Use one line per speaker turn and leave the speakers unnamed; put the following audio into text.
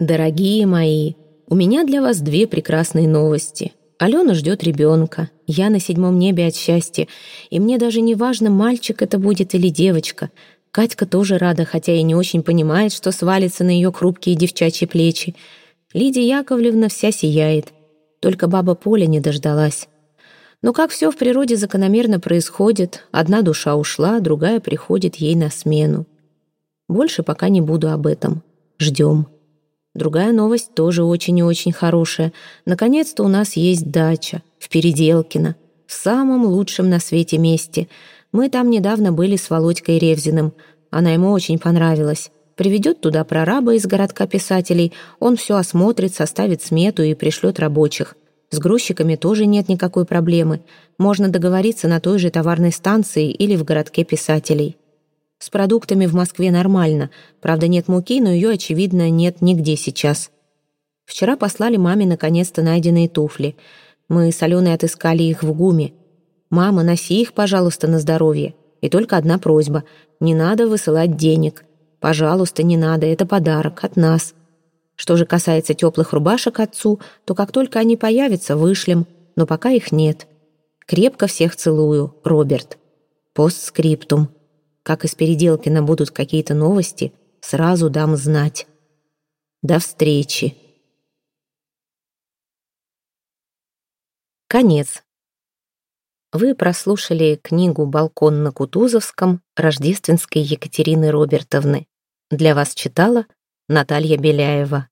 Дорогие мои, у меня для вас две прекрасные новости. Алена ждет ребенка, я на седьмом небе от счастья, и мне даже не важно, мальчик это будет или девочка. Катька тоже рада, хотя и не очень понимает, что свалится на ее хрупкие девчачьи плечи. Лидия Яковлевна вся сияет. Только баба Поля не дождалась. Но как все в природе закономерно происходит, одна душа ушла, другая приходит ей на смену. Больше пока не буду об этом. Ждем. Другая новость тоже очень и очень хорошая. Наконец-то у нас есть дача в Переделкино, в самом лучшем на свете месте. Мы там недавно были с Володькой Ревзиным. Она ему очень понравилась. Приведет туда прораба из городка писателей, он все осмотрит, составит смету и пришлет рабочих. С грузчиками тоже нет никакой проблемы. Можно договориться на той же товарной станции или в городке писателей. С продуктами в Москве нормально. Правда, нет муки, но ее, очевидно, нет нигде сейчас. Вчера послали маме наконец-то найденные туфли. Мы с Аленой отыскали их в ГУМе. «Мама, носи их, пожалуйста, на здоровье. И только одна просьба. Не надо высылать денег. Пожалуйста, не надо, это подарок от нас. Что же касается теплых рубашек отцу, то как только они появятся, вышлем. Но пока их нет. Крепко всех целую, Роберт. Постскриптум. Как из Переделкина будут какие-то новости, сразу дам знать. До встречи. Конец. Вы прослушали книгу «Балкон на Кутузовском» рождественской Екатерины Робертовны. Для вас читала Наталья Беляева.